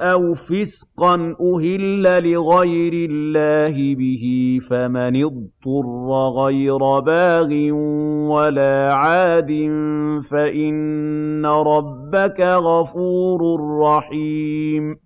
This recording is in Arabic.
أَوْ فِسْقًا أُهِلَّ لِغَيْرِ اللَّهِ بِهِ ۖ فَمَنِ اضْطُرَّ غَيْرَ بَاغٍ وَلَا عَادٍ فَإِنَّ رَبَّكَ غَفُورٌ رَّحِيمٌ